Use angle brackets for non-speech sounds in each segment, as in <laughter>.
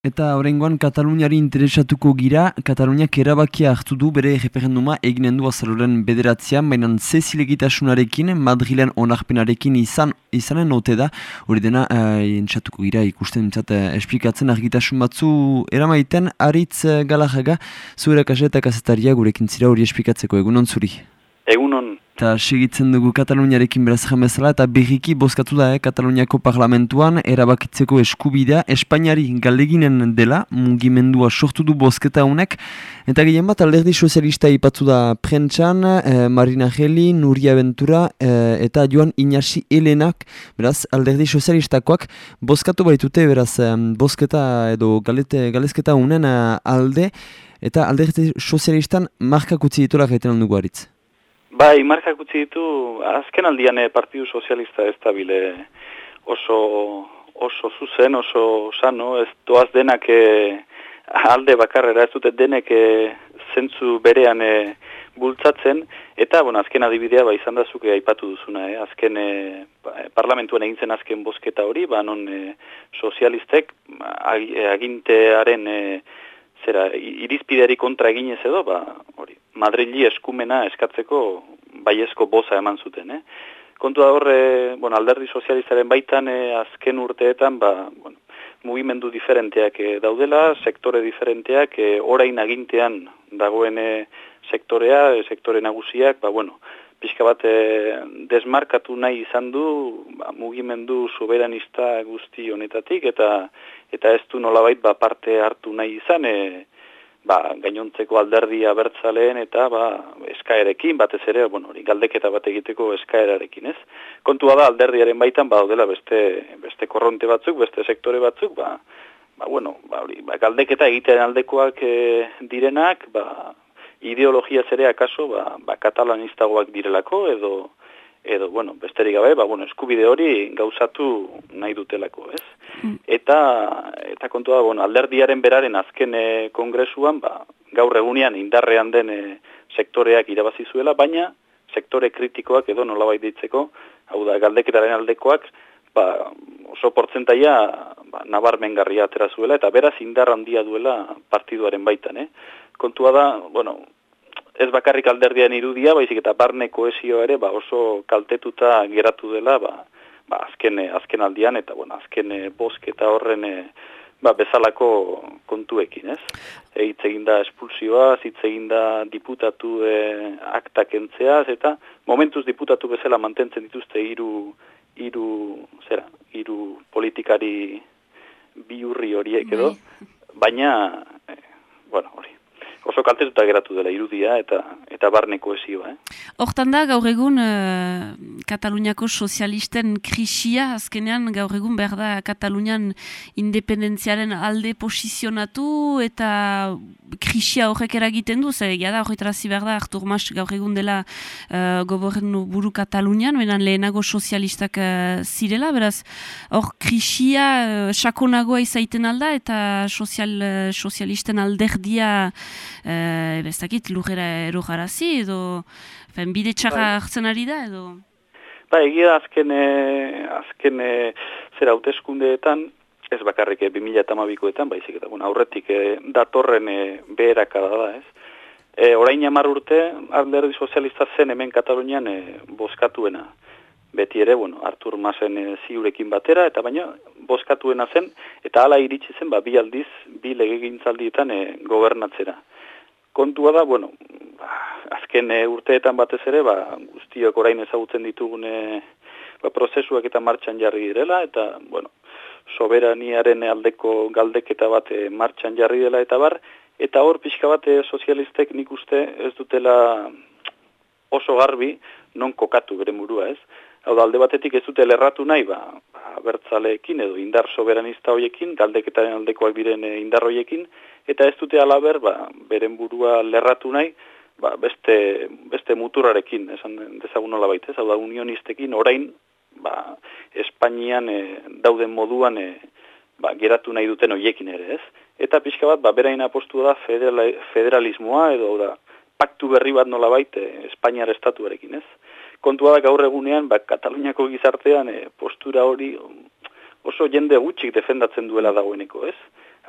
Eta horrengoan Kataluniari interesatuko gira, Kataluniak erabakia hartu du bere referenduma eginen du azaluren bederatzean, baina zezilegitasunarekin, Madrilen onarpenarekin izan, izanen note da, hori dena uh, gira ikusten uh, esplikatzen argitasun batzu eramaiten, aritz uh, galajaga, zuera kasetak azetaria gurekin zira hori esplikatzeko, egunon zuri? Egunon. Eta segitzen dugu Kataluniarekin beraz bezala eta berriki bozkatu da, eh, Kataluniako parlamentuan, erabakitzeko eskubidea, Espainiari galeginen dela, mugimendua sortu du bozketa honek, eta gehien bat alderdi sozialista ipatzu da prentxan, eh, Marina Geli, Nuria Ventura, eh, eta Joan Inasi Helenak, beraz, alderdi sozialistakoak, bozkatu baitute, beraz, eh, bozketa edo galete, galezketa honen eh, alde, eta alderdi sozialistan markakutzi ditola gaiten dugu haritz. Bai, markak utzi ditu, azken aldian eh, Partidu Sozialista ez da bile oso, oso zuzen, oso sano, ez doaz denak e, alde bakarrera, ez dute denek e, zentzu berean e, bultzatzen, eta bueno, azken adibidea ba, izan da zuke aipatu duzuna, eh? azken e, parlamentuan egin zen azken bosketa hori, ba, non e, sozialistek agintearen e, zera, irizpideari kontra eginez edo, ba, hori, Madrili eskumena eskatzeko baiezko boza eman zuten, eh? Kontua horre, bueno, alderdi sozialistaren baitan eh, azken urteetan, ba, bueno, mugimendu diferenteak eh, daudela, sektore diferenteak, eh, orain agintean dagoen eh, sektorea, eh, sektore nagusiak, ba, bueno, pixka bat eh, desmarkatu nahi izan du ba, mugimendu soberanista guzti honetatik, eta eta ez du nolabait ba, parte hartu nahi izan, eh, ba, gainontzeko alderdia bertzaleen eta ba, eskaerekin, batez ere, bueno, hori galdeketa bat egiteko eskaerarekin, ez? Kontua da alderdiaren baitan, ba, odela beste, beste korronte batzuk, beste sektore batzuk, ba, ba bueno, ba, hori, ba, galdeketa egitean aldekoak e, direnak, ba, ideologia zere akaso, ba, ba, katalanistagoak direlako, edo, edo, bueno, besterik gabe, ba, bueno, eskubide hori gauzatu nahi dutelako, ez? Mm. Eta, eta kontua, bueno, alderdiaren beraren azken e, kongresuan, ba, gaur egunean indarrean den e, sektoreak irabazi zuela, baina sektore kritikoak edo nolabait ditzeko, hau da, galdeketaren aldekoak, ba, oso portzentaia ba, nabarmengarria atera zuela, eta beraz indar handia duela partiduaren baitan, eh? Kontua da, bueno, ez bakarrik alderdian irudia, baizik eta barne koesio ere ba oso kaltetuta geratu dela ba, ba azken, azken aldian eta bueno, azken bosketa horren ba, bezalako kontuekin, ez? E, hitz egin da espulsioa, hitz egin da diputatu e, aktak entzeaz, eta momentuz diputatu bezala mantentzen dituzte hiru hiru zera, hiru politikari biurri horiek edo, bai. baina, e, bueno, hori, oso kaltetuta geratu dela irudia eta eta barne koesioa. Eh? Hortan da, gaur egun uh, Kataluniako sozialisten krisia, azkenean gaur egun behar da Katalunian independentziaren alde posizionatu eta krisia horrek eragiten du, ze da horretarazi behar da Artur Mas gaur egun dela uh, gobernu buru Katalunian, benan lehenago sozialistak uh, zirela, beraz hor krisia uh, sakonagoa izaiten alda eta sozial, uh, sozialisten alderdia uh, ez dakit lujera erogarazi edo fen, bide txarra bai. hartzen ari da edo? Ba, egia azken, azken zera hauteskundeetan ez bakarrik 2008koetan, baizik eta bueno, aurretik datorren e, beheraka da ez. E, orain amar urte, alderdi sozialista zen hemen Katalunian e, bozkatuena. Beti ere, bueno, Artur Masen e, ziurekin batera, eta baina bozkatuena zen, eta hala iritsi zen, ba, bi aldiz, bi legegintzaldietan e, gobernatzera kontua da, bueno, azken e, urteetan batez ere, ba, guztiok orain ezagutzen ditugune ba, prozesuak eta martxan jarri direla, eta, bueno, soberaniaren aldeko galdeketa bat e, martxan jarri dela, eta bar, eta hor pixka bat sozialistek nik uste ez dutela oso garbi non kokatu bere murua, ez? Hau da, alde batetik ez dute lerratu nahi, ba, ba bertzaleekin edo indar soberanista hoiekin, galdeketaren aldekoak diren indar hoiekin, eta ez dute alaber, ba, beren burua lerratu nahi, ba, beste, beste muturarekin, esan dezagun nola baita, hau da, unionistekin, orain, ba, Espainian e, dauden moduan e, ba, geratu nahi duten hoiekin ere, ez? Eta pixka bat, ba, berain apostu da federalismoa, edo da, paktu berri bat nola baita, Espainiar estatuarekin, ez? Kontua da gaur egunean, ba, Kataluniako gizartean e, postura hori oso jende gutxik defendatzen duela dagoeneko, ez?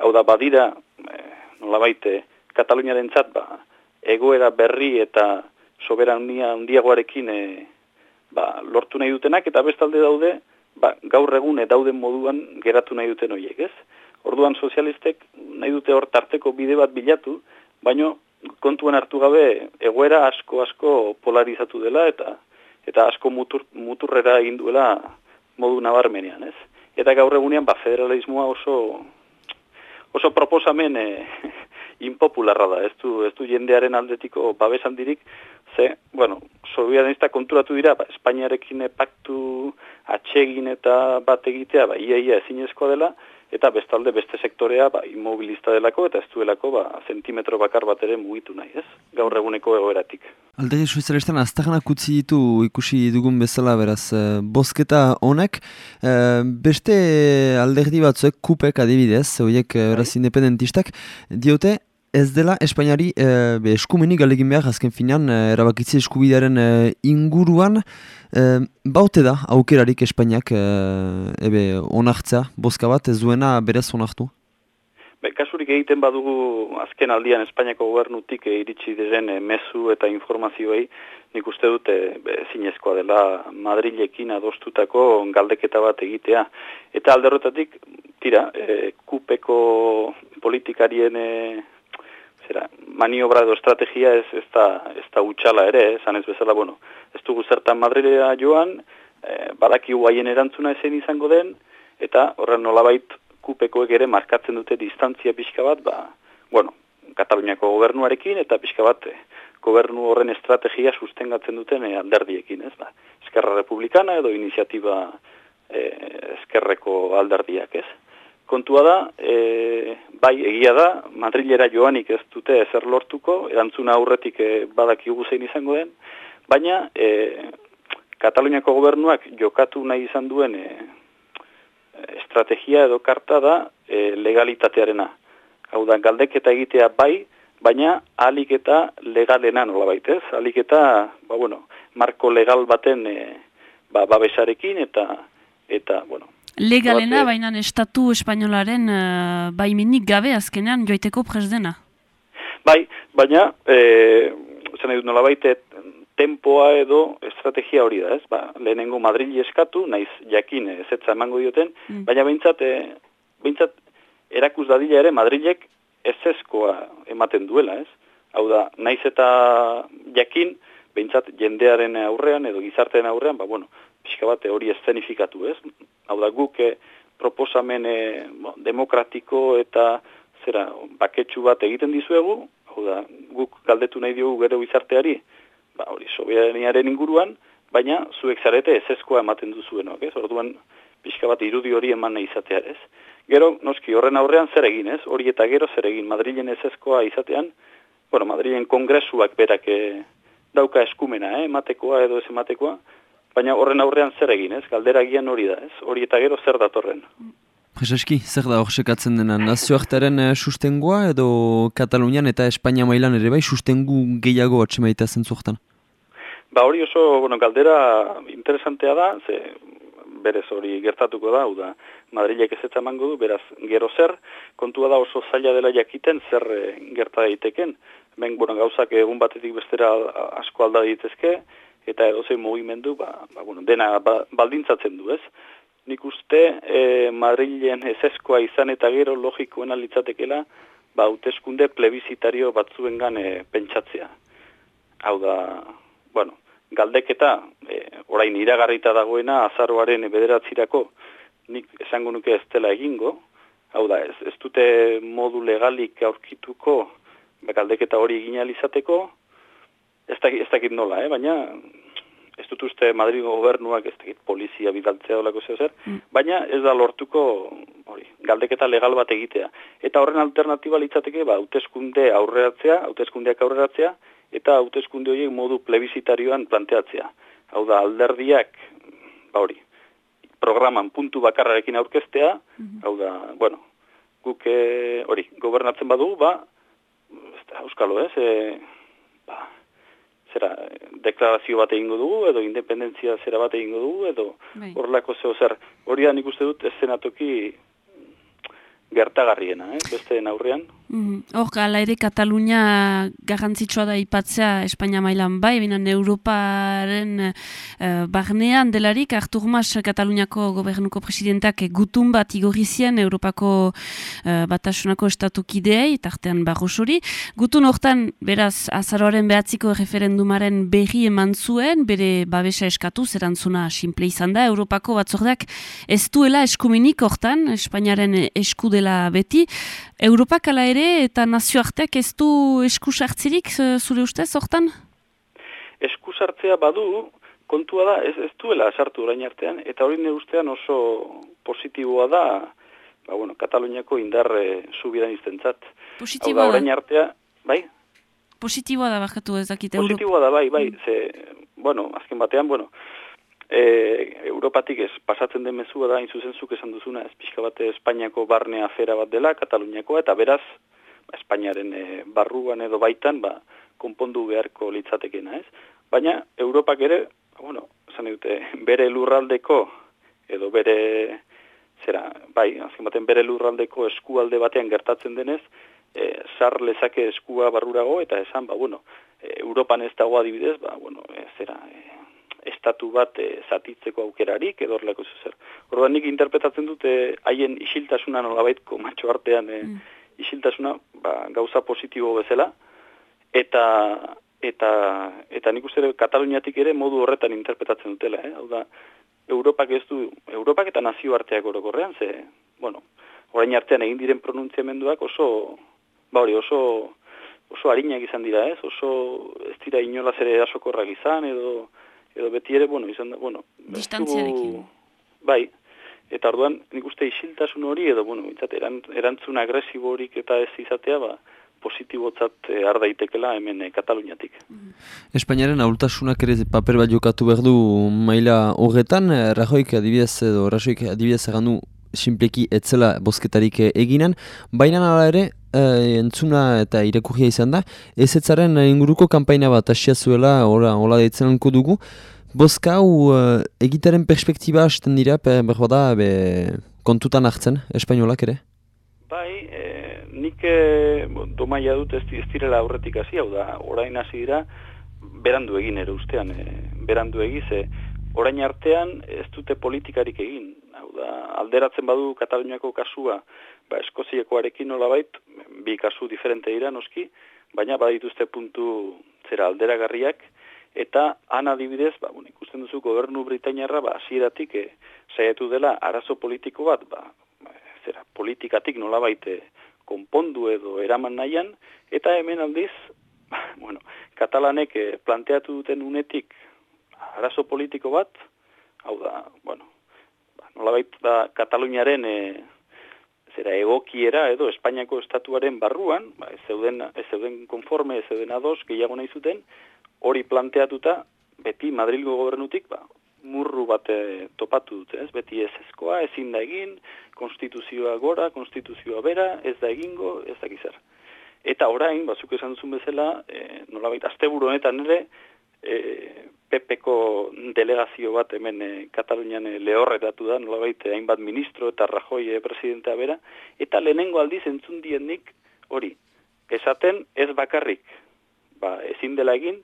Hau da, badira, e, nola baite, Kataluniaren txat, ba, egoera berri eta soberania handiagoarekin e, ba, lortu nahi dutenak, eta bestalde daude, ba, gaur egun dauden moduan geratu nahi duten horiek, ez? Orduan sozialistek nahi dute hor tarteko bide bat bilatu, baino kontuan hartu gabe egoera asko asko polarizatu dela eta eta asko mutur, muturrera egin duela modu nabarmenean, ez? Eta gaur egunean ba federalismoa oso oso proposamen <laughs> e, impopularra da, ez du, ez du jendearen aldetiko babesan dirik, ze, bueno, sobianista konturatu dira, ba, Espainiarekin paktu atsegin eta bat egitea, ba, ia, ia ezinezkoa dela, eta bestalde beste sektorea ba, immobilista delako eta ez duelako ba, zentimetro bakar bat ere mugitu nahi, ez? Gaur eguneko egoeratik. Alde suizarestan, aztaganak utzi ditu ikusi dugun bezala beraz, e, bosketa honek, e, beste alderdi batzuek kupek adibidez, horiek e, beraz independentistak, diote, Ez dela Espainiari e, eskumenik galegin behar azken finean e, erabakitzi eskubidearen inguruan E, baute da, aukerarik Espainiak e, ebe onartza, boska bat, ez duena berez onartu? Be, kasurik egiten badugu azken aldian Espainiako gobernutik e, iritsi diren e, mezu eta informazioei, nik uste dute zinezkoa dela Madrilekin adostutako galdeketa bat egitea. Eta alderrotatik, tira, e, kupeko politikarien e, zera, maniobra edo estrategia ez, ez, da, ez da utxala ere, esan ez bezala, bueno, ez dugu zertan Madrilea joan, e, badaki guaien erantzuna ezen izango den, eta horren nolabait kupekoek ere markatzen dute distantzia pixka bat, ba, bueno, Kataluniako gobernuarekin, eta pixka bat eh, gobernu horren estrategia sustengatzen duten e, alderdiekin, ez? Ba, Eskerra Republikana edo iniziatiba e, eskerreko alderdiak, ez kontua da, e, bai egia da, Madrilera joanik ez dute ezer lortuko, erantzuna aurretik e, badakigu zein izango den, baina e, Kataluniako gobernuak jokatu nahi izan duen e, estrategia edo karta da e, legalitatearena. Hau da, galdeketa egitea bai, baina alik eta legalena nola baitez, alik eta, ba, bueno, marko legal baten e, ba, babesarekin eta, eta, bueno, Legalena, baina estatu espainolaren uh, baimenik gabe azkenean joiteko presdena. Bai, baina, e, zen edut nola baite, tempoa edo estrategia hori da, ez? Ba, lehenengo Madrid eskatu, naiz jakin ez etza emango dioten, mm. baina behintzat, e, behintzat erakuz dadila ere Madrilek ez ematen duela, ez? Hau da, naiz eta jakin, behintzat jendearen aurrean edo gizartean aurrean, ba, bueno, pixka bate hori eszenifikatu, ez? Hau da, guk eh, proposamen eh, demokratiko eta zera, baketsu bat egiten dizuegu, hau da, guk galdetu nahi diogu gero gizarteari, ba, hori, soberaniaren inguruan, baina zuek zarete ez ezkoa ematen duzuenok, ez? Orduan, pixka bat irudi hori eman nahi izatea, ez? Gero, noski, horren aurrean zer egin, ez? Hori eta gero zer egin, Madrilen ez ezkoa izatean, bueno, Madrilen kongresuak berak eh, dauka eskumena, eh? ematekoa edo ez ematekoa, baina horren aurrean zer egin, ez? Galdera gian hori da, ez? Hori eta gero zer datorren. Prezeski, zer da hor sekatzen dena? Nazioartaren uh, sustengoa edo Katalunian eta Espainia mailan ere bai sustengu gehiago atxemaita zentzuaktan? Ba hori oso, bueno, galdera interesantea da, ze berez hori gertatuko da, hau da, Madrilek ez emango du, beraz, gero zer, kontua da oso zaila dela jakiten zer e, gerta daiteken, ben, bueno, gauzak egun batetik bestera asko alda ditezke, eta edozein mugimendu ba, ba, bueno, dena ba, baldintzatzen du, ez? Nik uste e, Madrilen ezeskoa izan eta gero logikoena litzatekela ba, uteskunde plebizitario batzuengan e, pentsatzea. Hau da, bueno, galdeketa e, orain iragarrita dagoena azaroaren bederatzirako nik esango nuke ez dela egingo, hau da, ez, ez dute modu legalik aurkituko ba, galdeketa hori egin alizateko, ez dakit, ez dakit nola, eh? baina ez dut uste Madrid gobernuak ez dakit polizia bidaltzea olako zeo zer, mm. baina ez da lortuko hori, galdeketa legal bat egitea. Eta horren alternatiba litzateke, ba, hauteskunde aurreratzea, hauteskundeak aurreratzea, eta hauteskunde horiek modu plebizitarioan planteatzea. Hau da, alderdiak, ba hori, programan puntu bakarrarekin aurkeztea, mm hau da, bueno, guk eh, hori, gobernatzen badu, ba, ez da, euskalo ez, e, ba, zera, deklarazio bat egingo dugu, edo independentzia zera bat egingo dugu, edo bai. horrelako zeo zer. Hori da nik uste dut, ez zenatoki gertagarriena, eh? beste aurrean. Mhm. Hor, mm ala ere Katalunia garrantzitsua da ipatzea Espainia mailan bai, binen Europaren uh, barnean delarik, Artur Mas Kataluniako gobernuko presidentak gutun bat igorizien Europako uh, batasunako estatukideei, tartean barrosori. Gutun hortan, beraz, azaroaren behatziko referendumaren berri eman zuen, bere babesa eskatu, zerantzuna simple izan da, Europako batzordak ez duela eskuminik hortan, Espainiaren eskudela beti, Europak ala ere eta nazioarteak ez du eskusartzirik zure ustez hortan? Eskusartzea badu, kontua da, ez, ez duela sartu orain artean, eta hori ustean oso positiboa da, ba, bueno, Kataluniako indarre zubidan iztentzat. Positiboa da? orain artea, bai? Positiboa da, bakatu ez dakit. Positiboa da, bai, bai, mm. ze, bueno, azken batean, bueno, e, Europatik ez pasatzen den mezua da, inzuzenzuk esan duzuna, ez pixka bate Espainiako barne afera bat dela, Kataluniakoa, eta beraz, Espainiaren e, barruan edo baitan, ba, konpondu beharko litzatekena, ez? Baina, Europak ere, bueno, zan dute, bere lurraldeko, edo bere, zera, bai, azken baten bere lurraldeko eskualde batean gertatzen denez, e, sar lezake eskua barrurago, eta esan, ba, bueno, e, Europan ez dago adibidez, ba, bueno, e, zera, e, estatu bat e, zatitzeko aukerarik edo horrelako zer. Orduan nik interpretatzen dute haien isiltasuna nolabaitko matxo artean e, isiltasuna ba, gauza positibo bezala eta eta eta nik uste Kataluniatik ere modu horretan interpretatzen dutela, eh? Hau da Europak ez du Europak eta nazioarteak orokorrean ze bueno, orain artean egin diren pronuntziamenduak oso ba hori oso oso harinak izan dira, ez? Oso ez dira inolaz ere erasokorrak izan edo edo beti ere, bueno, izan da, bueno... Distantziarekin. Bai, eta orduan nik uste isiltasun hori, edo, bueno, mitzat, erantzun agresibo horik eta ez izatea, ba, positibotzat eh, ardaitekela hemen eh, Kataluniatik. Mm. Espainiaren ahultasunak ere paper bat jokatu behar du maila horretan, eh, Rajoik adibidez edo Rajoik adibidez egan du simpleki etzela bosketarik eginen, baina nara ere, e, entzuna eta irakurria izan da, ez etzaren inguruko kanpaina bat asia zuela, hola, hola deitzen dugu, boska hau e, egitaren perspektiba hasten dira, behar da, be, kontutan hartzen, espainolak ere? Bai, e, nik e, domaia dut ez, ez direla aurretik hasi, hau da, orain hasi dira, berandu egin ere ustean, e, berandu egiz, e, orain artean ez dute politikarik egin, alderatzen badu Kataluniako kasua, ba, Eskoziekoarekin nolabait, bi kasu diferente dira noski, baina badituzte puntu zera alderagarriak, eta han adibidez, ba, bueno, ikusten duzu gobernu Britainiarra, ba, asieratik e, saietu dela arazo politiko bat, ba, zera, politikatik nolabait eh, konpondu edo eraman nahian, eta hemen aldiz, ba, bueno, katalanek e, planteatu duten unetik arazo politiko bat, hau da, bueno, ba, nolabait da Kataluniaren e, zera egokiera edo Espainiako estatuaren barruan, ba, ez, zeuden, ez zeuden konforme, ez zeuden ados, gehiago nahi zuten, hori planteatuta, beti Madrilgo gobernutik, ba, murru bat topatu dute, ez? Beti ez ezkoa, ezin da egin, konstituzioa gora, konstituzioa bera, ez da egingo, ez da gizar. Eta orain, bazuk esan duzun bezala, e, nolabait, azte honetan ere, e, PPko delegazio bat hemen e, Katalunian e, lehorretatu da, nolabait hainbat ministro eta Rajoi e, presidentea bera, eta lehenengo aldiz entzun dienik hori, esaten ez bakarrik, ba, ezin dela egin,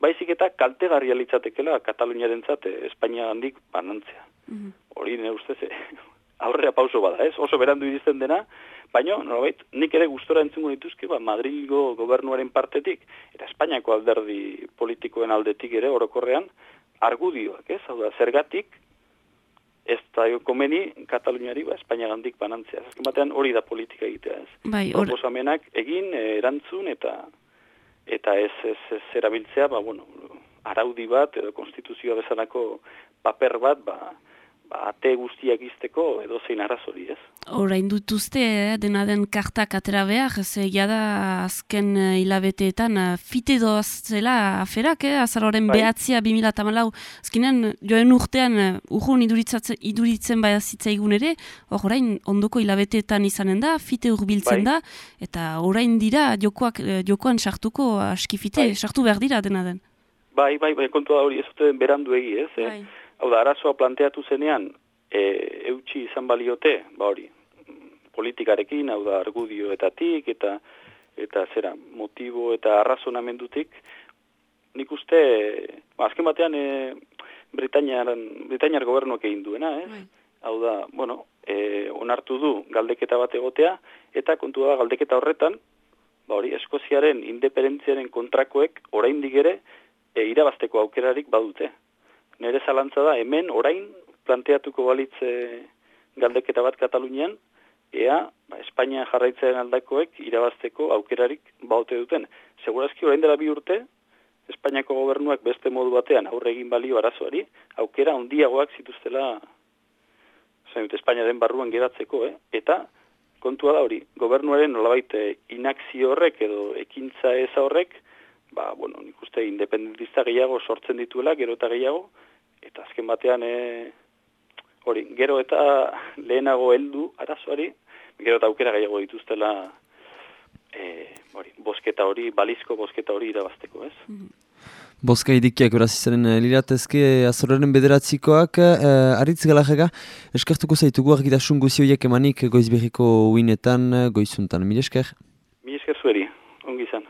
baizik eta kaltegarria litzatekela Kataluniaren zate, Espainia handik banantzea. Hori, mm -hmm. ne ustez, <laughs> aurrera pauso bada, ez? Oso berandu irizten dena, baina, norabait, nik ere gustora entzungo dituzke, ba, Madrilgo gobernuaren partetik, eta Espainiako alderdi politikoen aldetik ere, orokorrean, argudioak, ez? Hau da, zergatik, ez da komeni Kataluniari, ba, Espainia gandik banantzea. Azken batean hori da politika egitea, ez? Bai, or... Proposamenak egin, erantzun, eta eta ez, ez, ez erabiltzea, ba, bueno, araudi bat, edo konstituzioa bezalako paper bat, ba, ba, ate guztiak izteko edo zein arrazori, ez? Horain dutuzte, eh, dena den kartak atera behar, ze da azken eh, hilabeteetan uh, fite doazela aferak, eh? azaroren bai. behatzia 2008 azkinen joen urtean uh, urrun iduritzen bai zitzaigun ere, orain ondoko hilabeteetan izanen da, fite urbiltzen bai. da, eta orain dira jokoak, jokoan sartuko aski fite, bai. sartu behar dira dena den. Bai, bai, bai, kontua hori ez dute berandu egi, ez? Eh? Bai. Hau da, arazoa planteatu zenean, e, eutxi izan baliote, ba hori, politikarekin, hau da argudioetatik, eta eta zera, motibo eta arrazonamendutik, nik uste, ba, azken batean, e, Britainiar gobernuak egin duena, ez? Bai. Hau da, bueno, e, onartu du galdeketa bat egotea, eta kontua da galdeketa horretan, ba hori, Eskoziaren independentziaren kontrakoek oraindik ere e, irabazteko aukerarik badute. Nere zalantza da, hemen orain planteatuko balitze galdeketa bat Katalunian, ea, ba, Espainia jarraitzaren aldakoek irabazteko aukerarik baute duten. Segurazki orain dela bi urte, Espainiako gobernuak beste modu batean aurre egin balio arazoari, aukera handiagoak zituztela zain Espainiaren barruan geratzeko, eh? eta kontua da hori, gobernuaren nolabait eh, inakzio horrek edo ekintza ez horrek, ba, bueno, nik uste independentista gehiago sortzen dituela, gero eta gehiago, eta azken batean, e, hori, gero eta lehenago heldu arazoari, gero eta aukera gehiago dituztela, e, hori, bosketa hori, balizko bosketa hori irabazteko, ez? Mm -hmm. Boska idikiak beraz izanen eh, liratezke azorren bederatzikoak. Uh, aritz galajega, eskartuko zaitugu argitasun guzioiek emanik goizberriko uinetan, goizuntan. Mil esker? Mil esker zueri, ongi izan.